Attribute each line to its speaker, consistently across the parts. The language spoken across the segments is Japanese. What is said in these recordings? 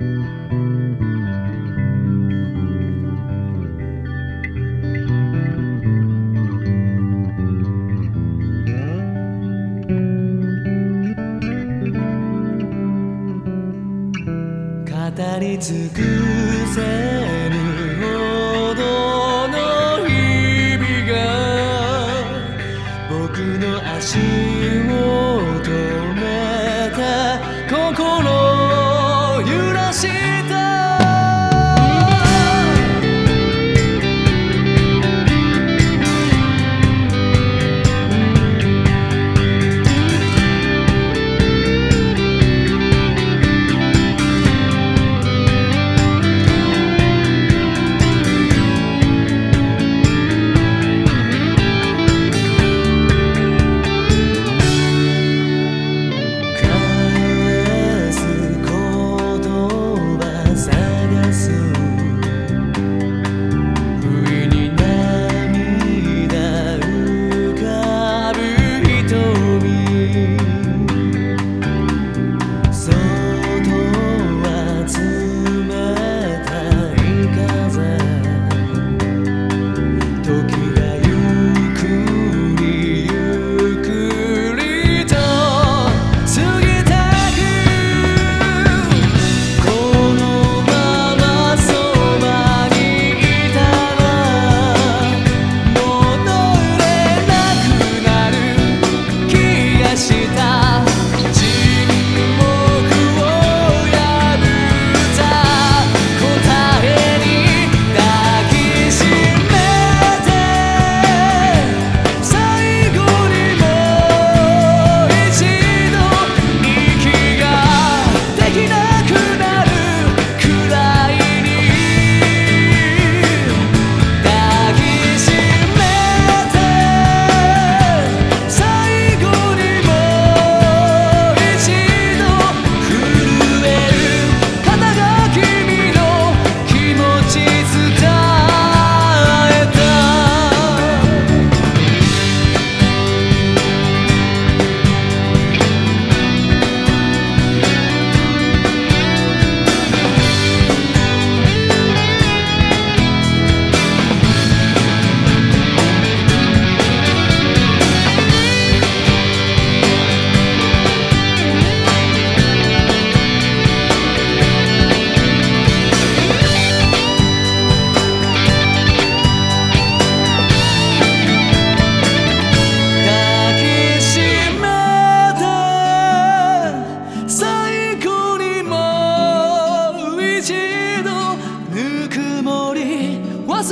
Speaker 1: 語り尽くせる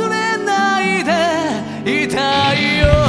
Speaker 1: れないでいたいよ